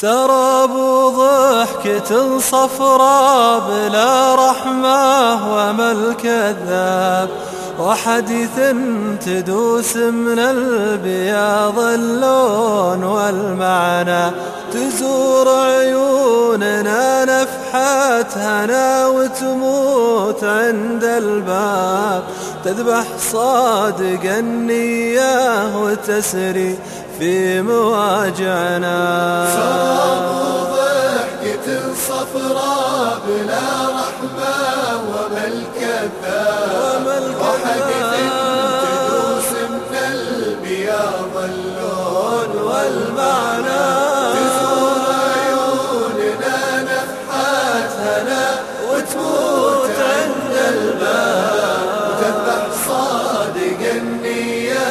سراب ضحكة صفراء بلا رحمة وما الكذاب. وحديث تدوس من البياض اللون والمعنى. تزور عيوننا نفحات هنا وتموت عند الباب. تذبح صادق النية وتسري. في مواجعنا. صاب ضحكة صفراء بلا رحمة وما الكذاب وحدث تدوس من البياض اللون والمعنى تزور عيوننا نفحات هنا وتموت وتذبح صادق النية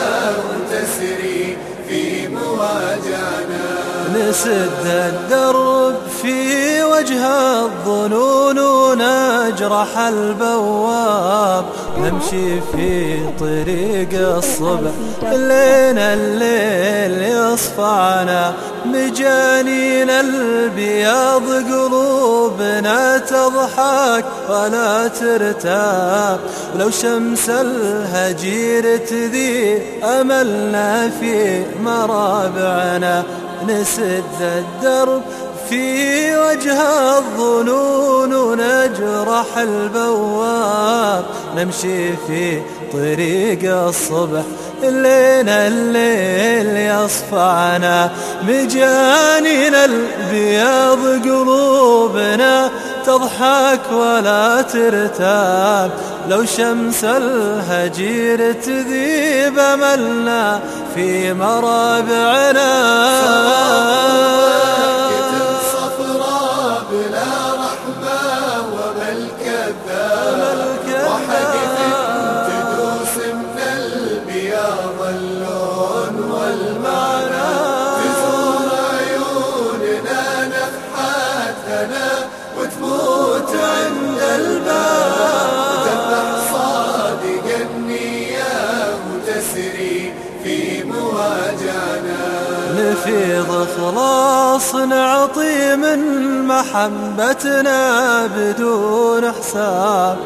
نسد الدرب في وجه الظنون ونجرح البواب. نمشي في طريق الصبح لين الليل يصفعنا. مجانين البياض قلوبنا تضحك ولا ترتاب ولو شمس الهجير تذي أملنا في مرابعنا. نسد الدرب في وجه الظنون ونجرح البواب. نمشي في طريق الصبح لين الليل يصفعنا مجانين البياض قلوبنا تضحك ولا ترتاب. لو شمس الهجير تذيب أملنا في مرابعنا. نفيض خلاص نعطي من محبتنا بدون حساب.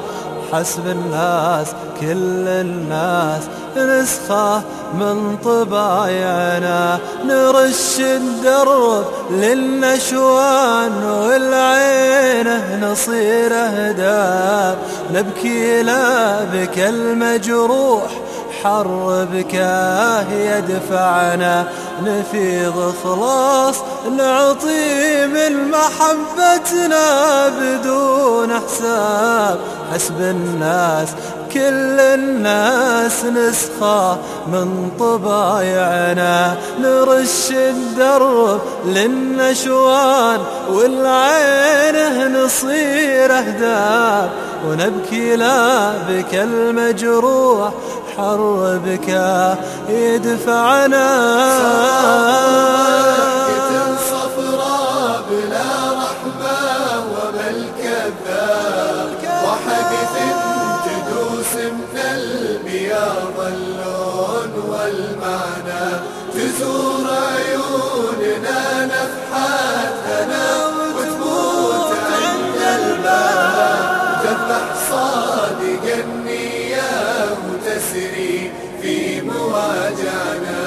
حسب الناس كل الناس نسخة من طبايعنا. نرش الدرب للنشوان والعينه نصير أهداب. نبكي لا بك المجروح حر بكاه يدفعنا نفيض خلاص نعطي من محبتنا بدون حساب. حسب الناس كل الناس نسخة من طبايعنا. نرش الدرب للنشوان والعينه نصير أهداب. ونبكي لا بك المجروح حر بك يدفعنا. تزور عيوننا نفحات هنا وتموت عند الباب. تذبح صادق النية وتسري في مواجعنا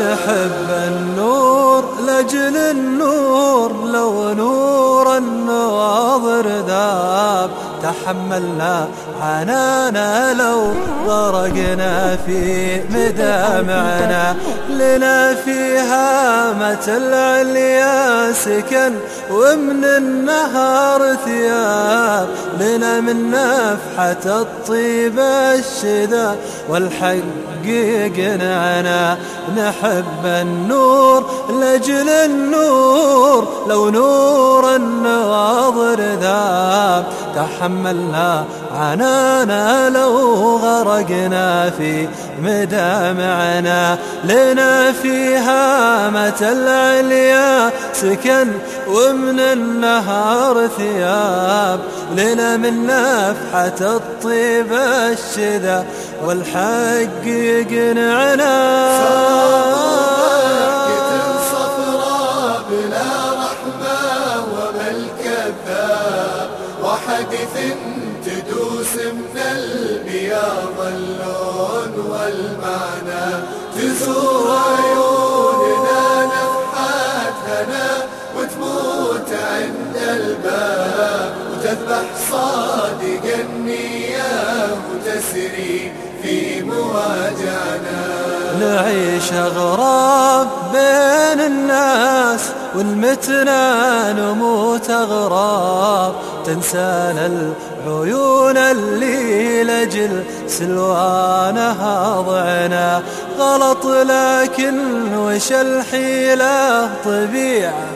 نحب النور لجل النور لو نور النواظر ذاب تحملنا عنانا لو غرقنا في مدامعنا لنا فيها متى العليا سكن ومن النهار ثياب لنا من نفحة الطيب الشذا والحق قنعنا نحب النور لجل النور لو نور النواظر ذاب. تحملنا عنانا لو غرقنا في مدامعنا. لنا فيها متى العليا سكن ومن النهار ثياب. لنا من نفحة الطيب الشذا والحق يقنعنا. والمعنى تزور عيوننا نفحات هنا وتموت عند الباب وتذبح صادق النية وتسري في مواجعنا نعيش أغراب بين الناس والمتنا نموت أغراب. تنسانا العيون اللي لجل سلوانها ضعنا. غلط لكن وش الحيلة طبيعة.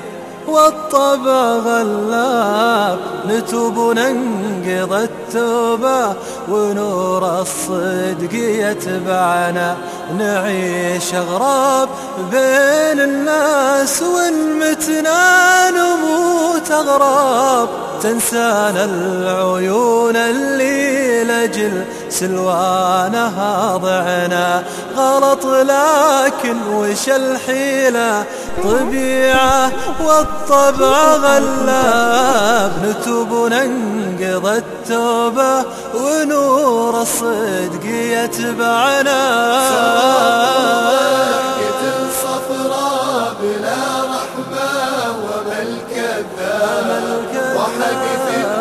والطبع غلاب نتوب وننقض التوبة. ونور الصدق يتبعنا. نعيش أغراب بين الناس. ونمتنا نموت أغراب. تنسانا العيون اللي لجل سلوانها ضعنا. غلط لكن وش الحيلة؟ طبيعة والطبع غلاب نتوب وننقض التوبة ونور الصدق يتبعنا. صفراء بلا رحمة وما الكذاب. محمد في